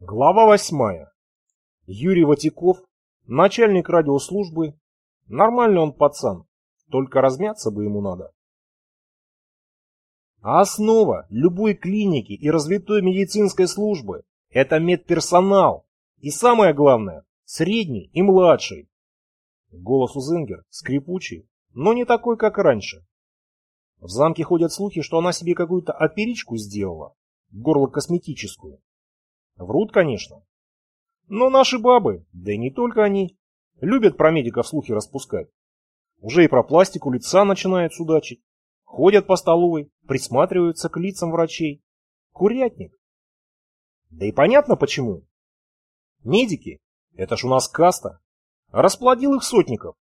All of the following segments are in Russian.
Глава восьмая. Юрий Ватиков, начальник радиослужбы. Нормальный он пацан, только размяться бы ему надо. А основа любой клиники и развитой медицинской службы – это медперсонал. И самое главное – средний и младший. Голос у Зингер скрипучий, но не такой, как раньше. В замке ходят слухи, что она себе какую-то оперичку сделала, горло косметическую. Врут, конечно. Но наши бабы, да и не только они, любят про медиков слухи распускать. Уже и про пластику лица начинают судачить. Ходят по столовой, присматриваются к лицам врачей. Курятник. Да и понятно почему. Медики – это ж у нас каста. Расплодил их сотников.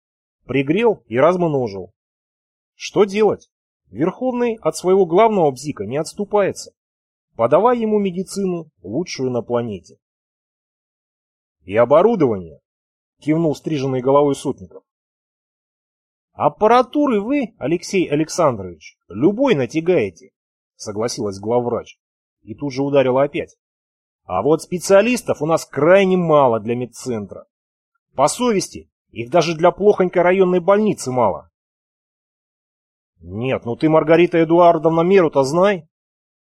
Пригрел и размножил. Что делать? Верховный от своего главного бзика не отступается подавай ему медицину, лучшую на планете. И оборудование, кивнул стриженной головой сотников. Аппаратуры вы, Алексей Александрович, любой натягаете, согласилась главврач. И тут же ударила опять. А вот специалистов у нас крайне мало для медцентра. По совести, их даже для плохонькой районной больницы мало. Нет, ну ты, Маргарита Эдуардовна, меру-то знай.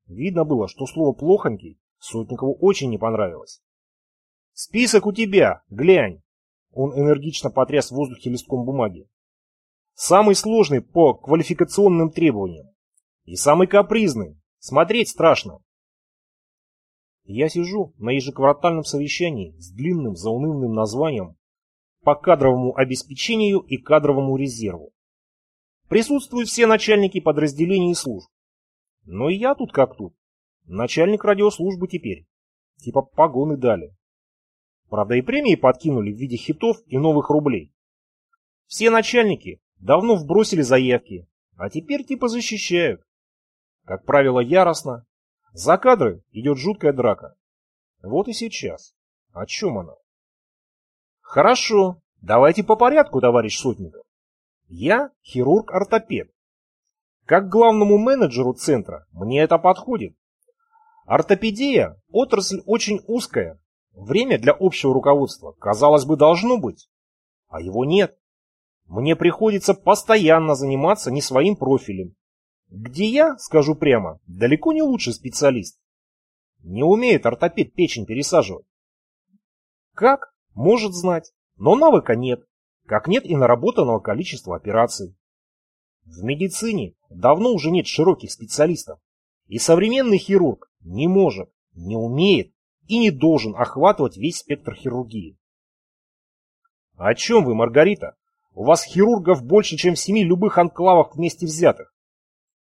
Видно было, что слово «плохонький» Сотникову очень не понравилось. «Список у тебя, глянь!» Он энергично потряс в воздухе листком бумаги. «Самый сложный по квалификационным требованиям. И самый капризный. Смотреть страшно». Я сижу на ежеквартальном совещании с длинным заунывным названием по кадровому обеспечению и кадровому резерву. Присутствуют все начальники подразделений и служб. Но и я тут как тут. Начальник радиослужбы теперь. Типа погоны дали. Правда и премии подкинули в виде хитов и новых рублей. Все начальники давно вбросили заявки, а теперь типа защищают. Как правило, яростно. За кадры идет жуткая драка. Вот и сейчас. О чем она? Хорошо, давайте по порядку, товарищ Сотников. Я хирург-ортопед. Как главному менеджеру центра мне это подходит. Ортопедия – отрасль очень узкая. Время для общего руководства, казалось бы, должно быть. А его нет. Мне приходится постоянно заниматься не своим профилем. Где я, скажу прямо, далеко не лучший специалист. Не умеет ортопед печень пересаживать. Как? Может знать. Но навыка нет. Как нет и наработанного количества операций. В медицине давно уже нет широких специалистов, и современный хирург не может, не умеет и не должен охватывать весь спектр хирургии. О чем вы, Маргарита? У вас хирургов больше, чем в семи любых анклавах вместе взятых.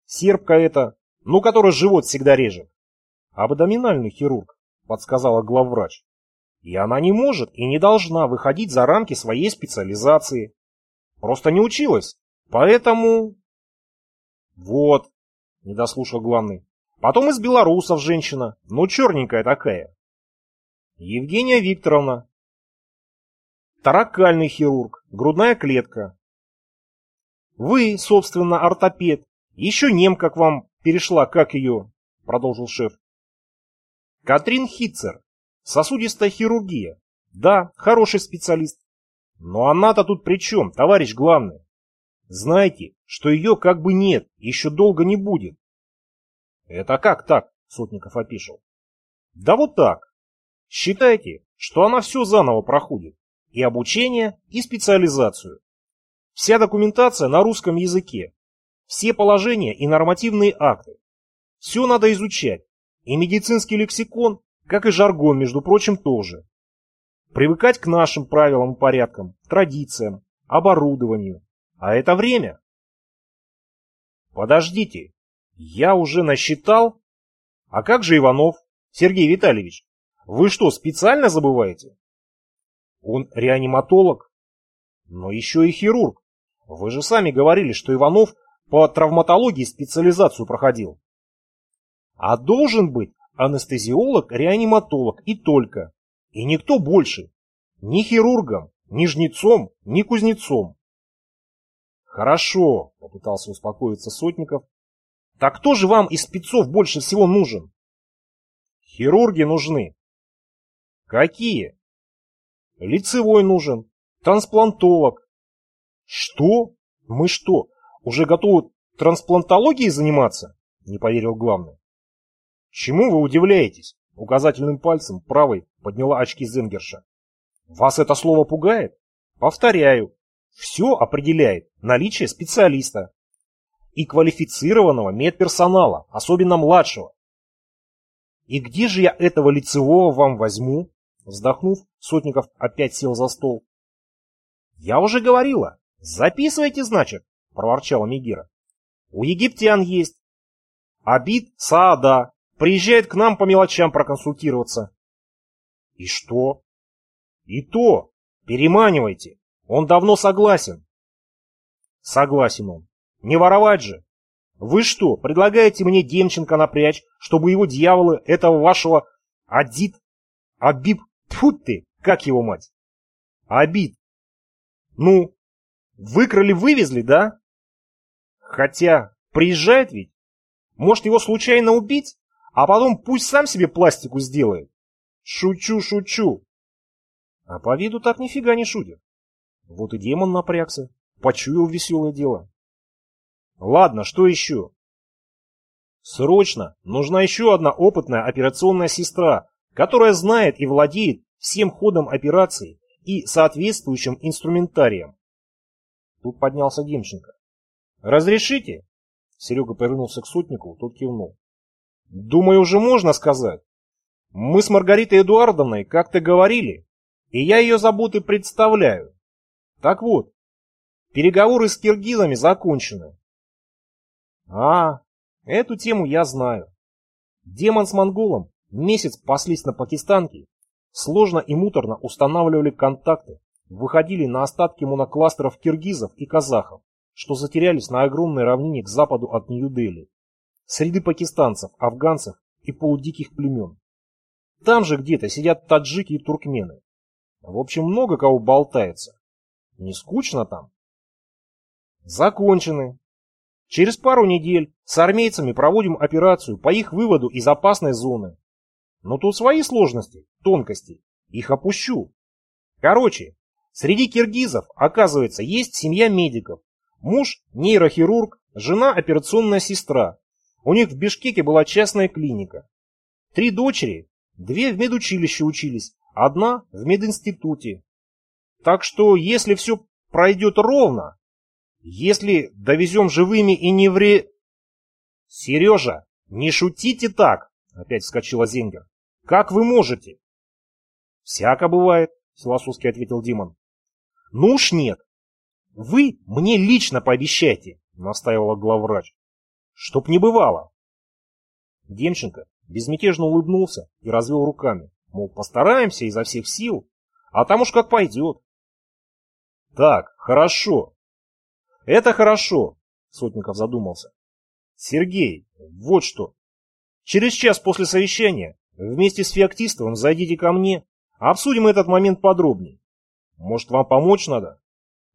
Сербка это, ну, который живот всегда режет. Абдоминальный хирург, подсказала главврач. И она не может и не должна выходить за рамки своей специализации. Просто не училась, Поэтому... Вот, не дослушал главный. Потом из белорусов женщина, ну черненькая такая. Евгения Викторовна. Таракальный хирург, грудная клетка. Вы, собственно, ортопед. Еще немка к вам перешла, как ее, продолжил шеф. Катрин Хитцер. Сосудистая хирургия. Да, хороший специалист. Но она-то тут при чем, товарищ главный? Знайте, что ее как бы нет, еще долго не будет. Это как так? Сотников опишел. Да вот так. Считайте, что она все заново проходит. И обучение, и специализацию. Вся документация на русском языке. Все положения и нормативные акты. Все надо изучать. И медицинский лексикон, как и жаргон, между прочим, тоже. Привыкать к нашим правилам и порядкам, традициям, оборудованию, а это время. Подождите, я уже насчитал? А как же Иванов, Сергей Витальевич? Вы что, специально забываете? Он реаниматолог, но еще и хирург. Вы же сами говорили, что Иванов по травматологии специализацию проходил. А должен быть анестезиолог-реаниматолог и только. И никто больше. Ни хирургом, ни жнецом, ни кузнецом. «Хорошо», — попытался успокоиться Сотников. «Так кто же вам из спецов больше всего нужен?» «Хирурги нужны». Какие? Лицевой нужен, трансплантолог. Что? Мы что, уже готовы трансплантологией заниматься? Не поверил главный. Чему вы удивляетесь? Указательным пальцем правой подняла очки Зенгерша. Вас это слово пугает? Повторяю, все определяет наличие специалиста и квалифицированного медперсонала, особенно младшего. И где же я этого лицевого вам возьму? Вздохнув, Сотников опять сел за стол. Я уже говорила. Записывайте, значит, проворчала Мегера. У египтян есть. Абид Саада приезжает к нам по мелочам проконсультироваться. И что? И то. Переманивайте. Он давно согласен. Согласен он. Не воровать же. Вы что, предлагаете мне Демченко напрячь, чтобы его дьяволы этого вашего Адит, Абиб, тьфу ты, как его мать? Абид. Ну, выкрали-вывезли, да? Хотя, приезжает ведь. Может, его случайно убить, а потом пусть сам себе пластику сделает. Шучу, шучу. А по виду так нифига не шутит. Вот и демон напрягся, почуял веселое дело. Ладно, что еще? Срочно нужна еще одна опытная операционная сестра, которая знает и владеет всем ходом операции и соответствующим инструментарием. Тут поднялся Демченко. «Разрешите?» Серега повернулся к сотнику, тот кивнул. «Думаю, уже можно сказать. Мы с Маргаритой Эдуардовной как-то говорили, и я ее заботы представляю. Так вот, переговоры с киргизами закончены. А, эту тему я знаю. Демон с монголом месяц паслись на пакистанке, сложно и муторно устанавливали контакты, выходили на остатки монокластеров киргизов и казахов, что затерялись на огромной равнине к западу от Нью-Дели, среди пакистанцев, афганцев и полудиких племен. Там же где-то сидят таджики и туркмены. В общем, много кого болтается. Не скучно там? Закончены, Через пару недель с армейцами проводим операцию по их выводу из опасной зоны. Но тут свои сложности, тонкости. Их опущу. Короче, среди киргизов, оказывается, есть семья медиков. Муж – нейрохирург, жена – операционная сестра. У них в Бишкеке была частная клиника. Три дочери, две в медучилище учились, одна в мединституте. Так что, если все пройдет ровно, если довезем живыми и не вре... Сережа, не шутите так, опять вскочила Зингер. Как вы можете? Всяко бывает, философски ответил Димон. Ну уж нет. Вы мне лично пообещайте, настаивала главврач. Чтоб не бывало. Демченко безмятежно улыбнулся и развел руками. Мол, постараемся изо всех сил, а там уж как пойдет. Так, хорошо, это хорошо, Сотников задумался. Сергей, вот что. Через час после совещания вместе с Феоктистовым зайдите ко мне, обсудим этот момент подробнее. Может, вам помочь надо?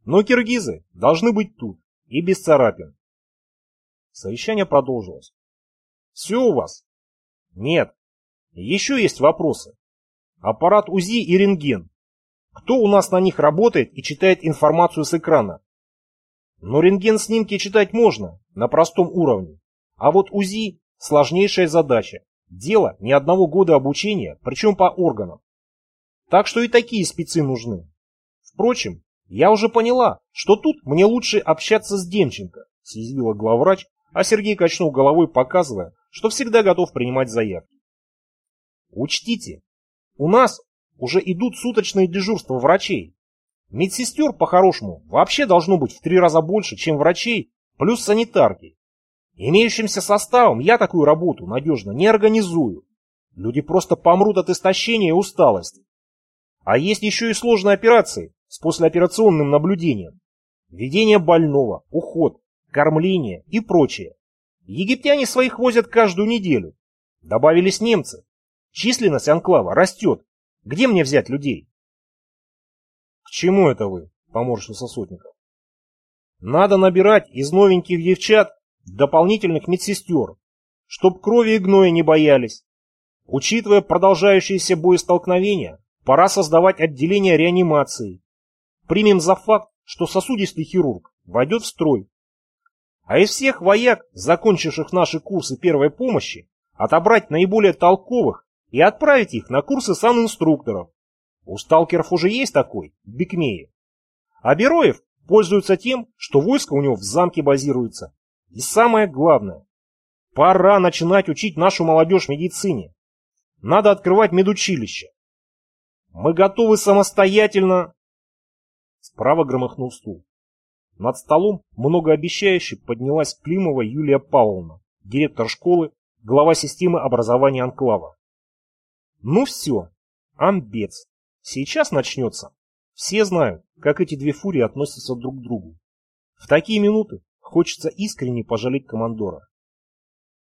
Но киргизы должны быть тут и без царапин. Совещание продолжилось. Все у вас? Нет. Еще есть вопросы. Аппарат УЗИ и рентген. Кто у нас на них работает и читает информацию с экрана? Но рентген-снимки читать можно, на простом уровне. А вот УЗИ – сложнейшая задача. Дело не одного года обучения, причем по органам. Так что и такие спецы нужны. Впрочем, я уже поняла, что тут мне лучше общаться с Демченко, съязвила главврач, а Сергей качнул головой, показывая, что всегда готов принимать заявки. Учтите, у нас уже идут суточные дежурства врачей, Медсестер, по-хорошему, вообще должно быть в три раза больше, чем врачей, плюс санитарки. Имеющимся составом я такую работу надежно не организую. Люди просто помрут от истощения и усталости. А есть еще и сложные операции с послеоперационным наблюдением. Ведение больного, уход, кормление и прочее. Египтяне своих возят каждую неделю. Добавились немцы. Численность анклава растет. Где мне взять людей? Чему это вы?» — поморщился Сотников. «Надо набирать из новеньких девчат дополнительных медсестер, чтоб крови и гноя не боялись. Учитывая продолжающиеся боестолкновения, Пора создавать отделение реанимации. Примем за факт, что сосудистый хирург войдет в строй. А из всех вояк, закончивших наши курсы первой помощи, отобрать наиболее толковых и отправить их на курсы санинструкторов. У сталкеров уже есть такой, в Бикмее. А Бероев пользуется тем, что войско у него в замке базируется. И самое главное, пора начинать учить нашу молодежь медицине. Надо открывать медучилище. Мы готовы самостоятельно... Справа громыхнул стул. Над столом многообещающе поднялась Климова Юлия Павловна, директор школы, глава системы образования Анклава. Ну все, амбец. Сейчас начнется. Все знают, как эти две фурии относятся друг к другу. В такие минуты хочется искренне пожалеть командора.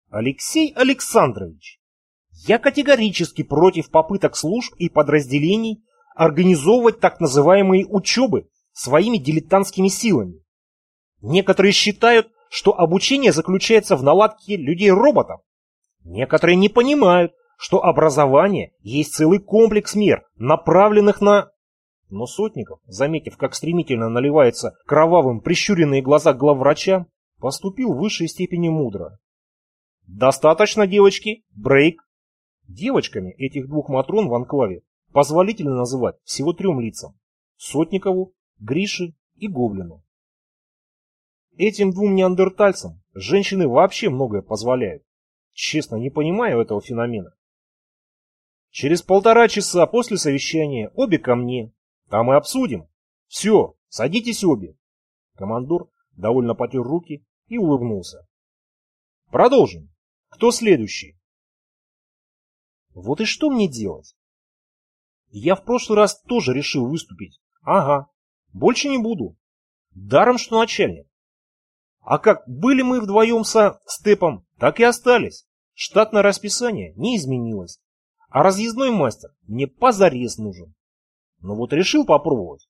Алексей Александрович, я категорически против попыток служб и подразделений организовывать так называемые учебы своими дилетантскими силами. Некоторые считают, что обучение заключается в наладке людей-роботов. Некоторые не понимают, что образование есть целый комплекс мер, направленных на... Но Сотников, заметив, как стремительно наливаются кровавым прищуренные глаза главврача, поступил в высшей степени мудро. «Достаточно, девочки, брейк!» Девочками этих двух матрон в анклаве позволительно называть всего трем лицам – Сотникову, Грише и Гоблину. Этим двум неандертальцам женщины вообще многое позволяют. Честно, не понимаю этого феномена. Через полтора часа после совещания обе ко мне. Там и обсудим. Все, садитесь обе. Командор довольно потер руки и улыбнулся. Продолжим. Кто следующий? Вот и что мне делать? Я в прошлый раз тоже решил выступить. Ага, больше не буду. Даром, что начальник. А как были мы вдвоем со Степом, так и остались. Штатное расписание не изменилось. А разъездной мастер мне позарез нужен. Но вот решил попробовать.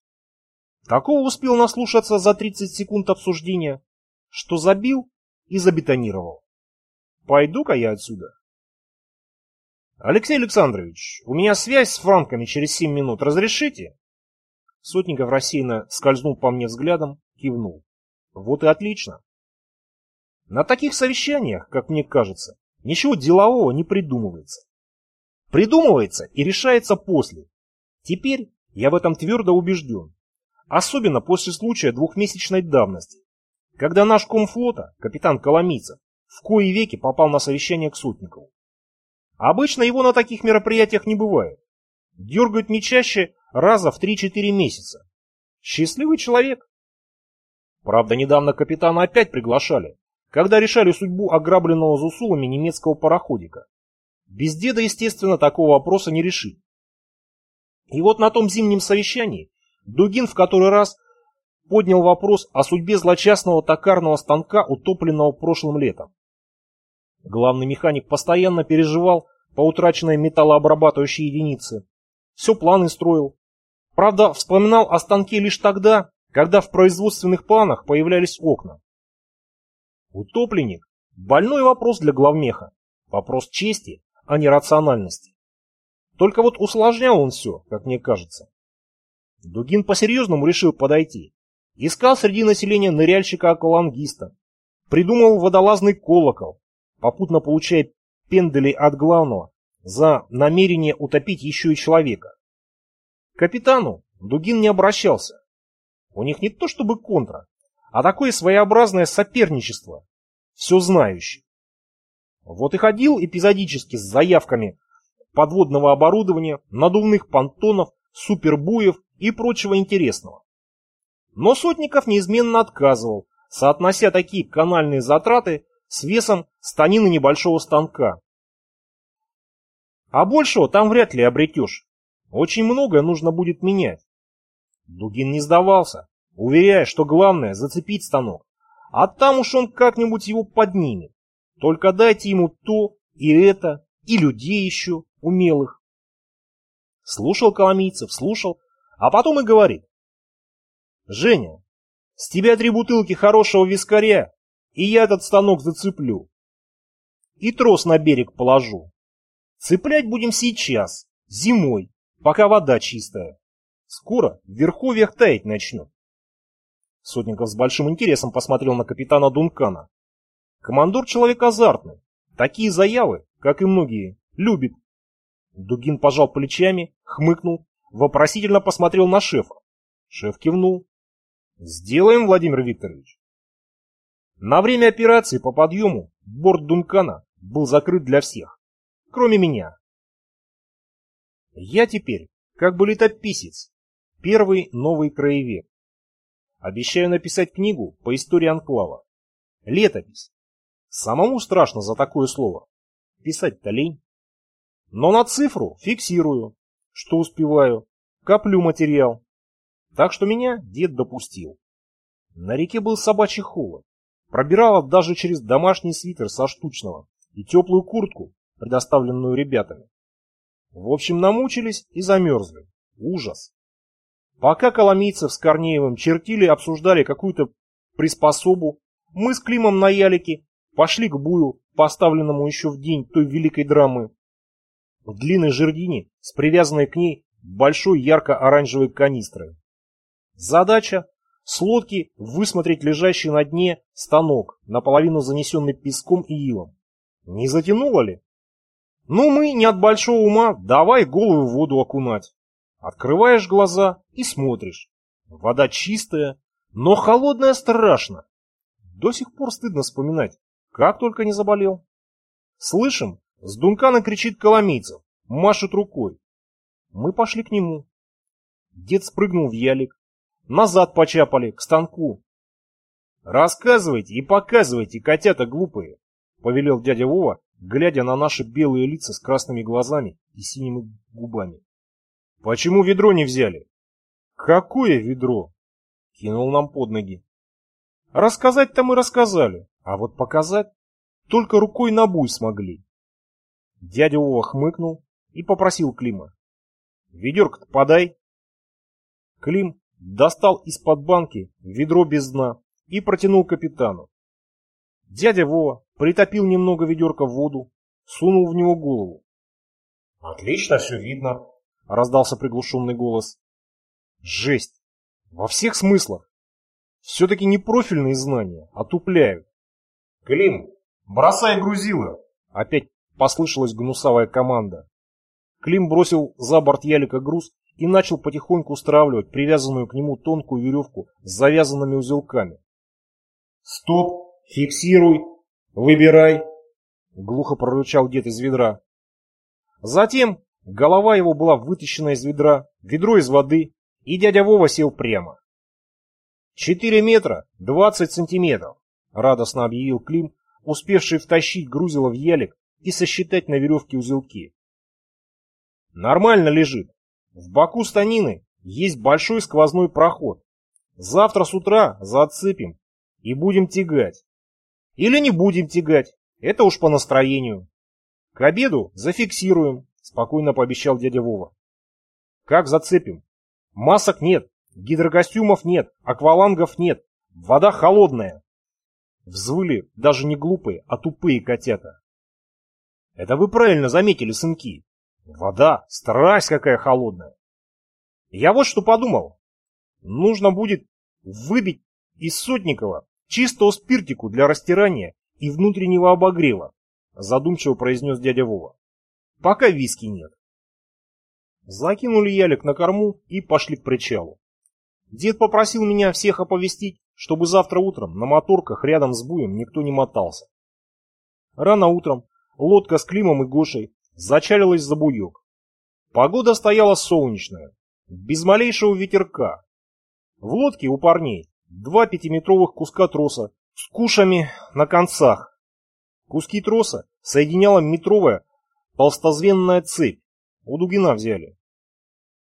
Такого успел наслушаться за 30 секунд обсуждения, что забил и забетонировал. Пойду-ка я отсюда. Алексей Александрович, у меня связь с франками через 7 минут. Разрешите? Сотников рассеянно скользнул по мне взглядом, кивнул. Вот и отлично. На таких совещаниях, как мне кажется, ничего делового не придумывается. Придумывается и решается после. Теперь я в этом твердо убежден. Особенно после случая двухмесячной давности, когда наш комфлота, капитан Коломийцев, в кои веки попал на совещание к Сотникову. Обычно его на таких мероприятиях не бывает. Дергают не чаще раза в 3-4 месяца. Счастливый человек. Правда, недавно капитана опять приглашали, когда решали судьбу ограбленного зусулами немецкого пароходика. Без деда, естественно, такого вопроса не решить. И вот на том зимнем совещании Дугин в который раз поднял вопрос о судьбе злочастного токарного станка, утопленного прошлым летом. Главный механик постоянно переживал по утраченной металлообрабатывающей единице. Все планы строил. Правда, вспоминал о станке лишь тогда, когда в производственных планах появлялись окна. Утопленник – больной вопрос для главмеха. Вопрос чести, а не рациональности. Только вот усложнял он все, как мне кажется. Дугин по-серьезному решил подойти. Искал среди населения ныряльщика-аквалангиста. Придумал водолазный колокол, попутно получая пендели от главного за намерение утопить еще и человека. К капитану Дугин не обращался. У них не то чтобы контра, а такое своеобразное соперничество, все знающее. Вот и ходил эпизодически с заявками подводного оборудования, надувных понтонов, супербуев и прочего интересного. Но Сотников неизменно отказывал, соотнося такие канальные затраты с весом станины небольшого станка. А большего там вряд ли обретешь. Очень многое нужно будет менять. Дугин не сдавался, уверяя, что главное зацепить станок, а там уж он как-нибудь его поднимет. Только дайте ему то и это, и людей еще умелых. Слушал Коломийцев, слушал, а потом и говорит. Женя, с тебя три бутылки хорошего вискаря и я этот станок зацеплю. И трос на берег положу. Цеплять будем сейчас, зимой, пока вода чистая. Скоро в верховьях таять начнут. Сотников с большим интересом посмотрел на капитана Дункана. Командор человек азартный. Такие заявы, как и многие, любит. Дугин пожал плечами, хмыкнул, вопросительно посмотрел на шефа. Шеф кивнул. «Сделаем, Владимир Викторович». На время операции по подъему борт Дункана был закрыт для всех, кроме меня. Я теперь как бы летописец, первый новый краевед. Обещаю написать книгу по истории Анклава. Летопись. Самому страшно за такое слово. Писать-то лень. Но на цифру фиксирую, что успеваю, коплю материал. Так что меня дед допустил. На реке был собачий холод. Пробирала даже через домашний свитер со штучного и теплую куртку, предоставленную ребятами. В общем, намучились и замерзли. Ужас. Пока Коломийцев с Корнеевым чертили обсуждали какую-то приспособу, мы с Климом на ялике пошли к бую, поставленному еще в день той великой драмы. В длинной жердине с привязанной к ней большой ярко-оранжевой канистрой. Задача – с лодки высмотреть лежащий на дне станок, наполовину занесенный песком и илом. Не затянуло ли? Ну мы не от большого ума, давай голову в воду окунать. Открываешь глаза и смотришь. Вода чистая, но холодная страшно. До сих пор стыдно вспоминать, как только не заболел. Слышим, с Дункана кричит Коломийцев, машет рукой. Мы пошли к нему. Дед спрыгнул в ялик. Назад почапали, к станку. «Рассказывайте и показывайте, котята глупые», — повелел дядя Вова, глядя на наши белые лица с красными глазами и синими губами. Почему ведро не взяли? Какое ведро? Кинул нам под ноги. Рассказать-то мы рассказали, а вот показать только рукой на буй смогли. Дядя Вова хмыкнул и попросил Клима. Ведерко-то подай. Клим достал из-под банки ведро без дна и протянул капитану. Дядя Вова притопил немного ведерка в воду, сунул в него голову. Отлично все видно, — раздался приглушенный голос. «Жесть! Во всех смыслах! Все-таки не профильные знания, а тупляют!» «Клим, бросай грузило!» Опять послышалась гнусавая команда. Клим бросил за борт ялика груз и начал потихоньку устраивать привязанную к нему тонкую веревку с завязанными узелками. «Стоп! Фиксируй! Выбирай!» Глухо прорычал дед из ведра. Затем Голова его была вытащена из ведра, ведро из воды, и дядя Вова сел прямо. «Четыре метра, двадцать сантиметров», — радостно объявил Клим, успевший втащить грузило в ялик и сосчитать на веревке узелки. «Нормально лежит. В боку станины есть большой сквозной проход. Завтра с утра зацепим и будем тягать. Или не будем тягать, это уж по настроению. К обеду зафиксируем, Спокойно пообещал дядя Вова. Как зацепим? Масок нет, гидрокостюмов нет, аквалангов нет, вода холодная. Взвыли даже не глупые, а тупые котята. Это вы правильно заметили, сынки. Вода, страсть какая холодная. Я вот что подумал. Нужно будет выбить из Сотникова чистого спиртику для растирания и внутреннего обогрева, задумчиво произнес дядя Вова. Пока виски нет. Закинули ялик на корму и пошли к причалу. Дед попросил меня всех оповестить, чтобы завтра утром на моторках рядом с буем никто не мотался. Рано утром лодка с Климом и Гошей зачалилась за буек. Погода стояла солнечная, без малейшего ветерка. В лодке у парней два пятиметровых куска троса с кушами на концах. Куски троса соединяла метровая Толстозвенная цепь. У Дугина взяли.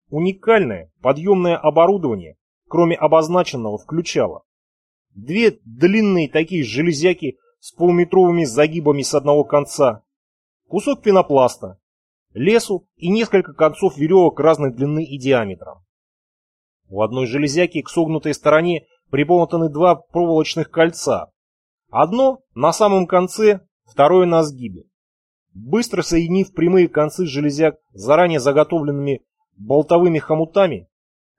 Уникальное подъемное оборудование, кроме обозначенного, включало две длинные такие железяки с полуметровыми загибами с одного конца, кусок пенопласта, лесу и несколько концов веревок разной длины и диаметра. У одной железяки к согнутой стороне примотаны два проволочных кольца. Одно на самом конце, второе на сгибе. Быстро соединив прямые концы железяк заранее заготовленными болтовыми хомутами,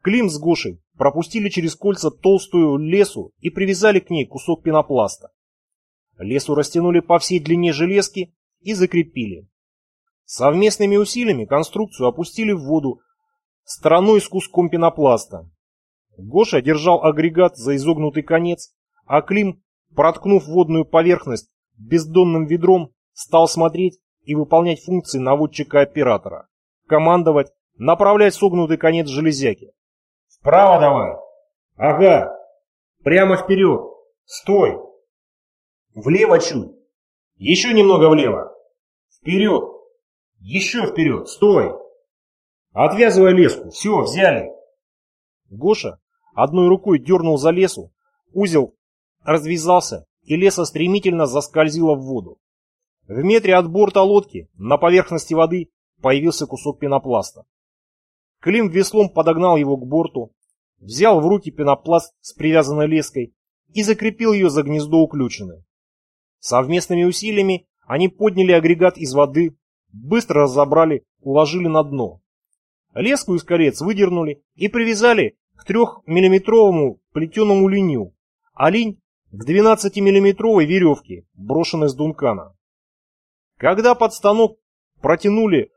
Клим с Гошей пропустили через кольца толстую лесу и привязали к ней кусок пенопласта. Лесу растянули по всей длине железки и закрепили. Совместными усилиями конструкцию опустили в воду стороной с куском пенопласта. Гоша держал агрегат за изогнутый конец, а Клим, проткнув водную поверхность бездонным ведром, стал смотреть и выполнять функции наводчика-оператора. Командовать, направлять согнутый конец железяки. «Вправо давай!» «Ага! Прямо вперед! Стой!» «Влево чуть! Еще немного влево! Вперед! Еще вперед! Стой!» «Отвязывай леску! Все, взяли!» Гоша одной рукой дернул за лесу, узел развязался, и леса стремительно заскользила в воду. В метре от борта лодки на поверхности воды появился кусок пенопласта. Клим веслом подогнал его к борту, взял в руки пенопласт с привязанной леской и закрепил ее за гнездо уключины. Совместными усилиями они подняли агрегат из воды, быстро разобрали, уложили на дно. Леску из колец выдернули и привязали к трехмиллиметровому плетеному линю, а линь к 12-миллиметровой веревке, брошенной с Дункана. Когда под станок протянули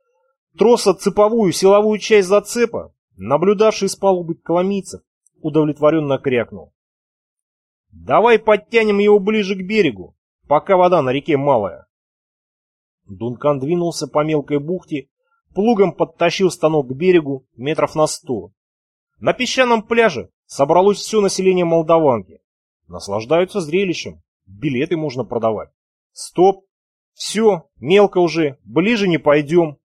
троса-цеповую силовую часть зацепа, наблюдавший с палубы коломийцев удовлетворенно крякнул. «Давай подтянем его ближе к берегу, пока вода на реке малая». Дункан двинулся по мелкой бухте, плугом подтащил станок к берегу метров на сто. На песчаном пляже собралось все население Молдаванки. Наслаждаются зрелищем, билеты можно продавать. Стоп! Все, мелко уже, ближе не пойдем.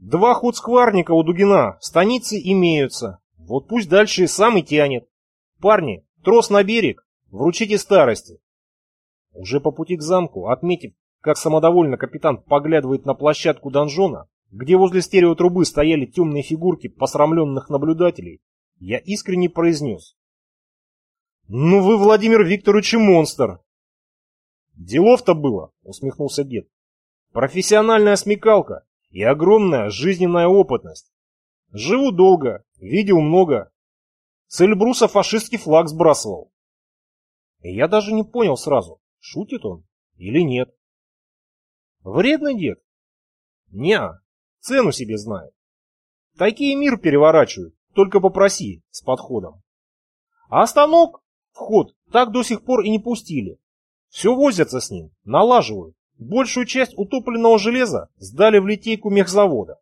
Два худскварника у Дугина, станицы имеются. Вот пусть дальше и сам и тянет. Парни, трос на берег, вручите старости. Уже по пути к замку, отметив, как самодовольно капитан поглядывает на площадку донжона, где возле стереотрубы стояли темные фигурки посрамленных наблюдателей, я искренне произнес. «Ну вы, Владимир Викторович, монстр!» «Делов-то было», — усмехнулся дед. «Профессиональная смекалка и огромная жизненная опытность. Живу долго, видел много. С Эльбруса фашистский флаг сбрасывал». И я даже не понял сразу, шутит он или нет. «Вредный дед?» «Не, цену себе знает. Такие мир переворачивают, только попроси, с подходом. А станок Вход так до сих пор и не пустили. Все возятся с ним, налаживают. Большую часть утопленного железа сдали в литейку мехзавода.